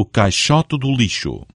o caixote do lixo.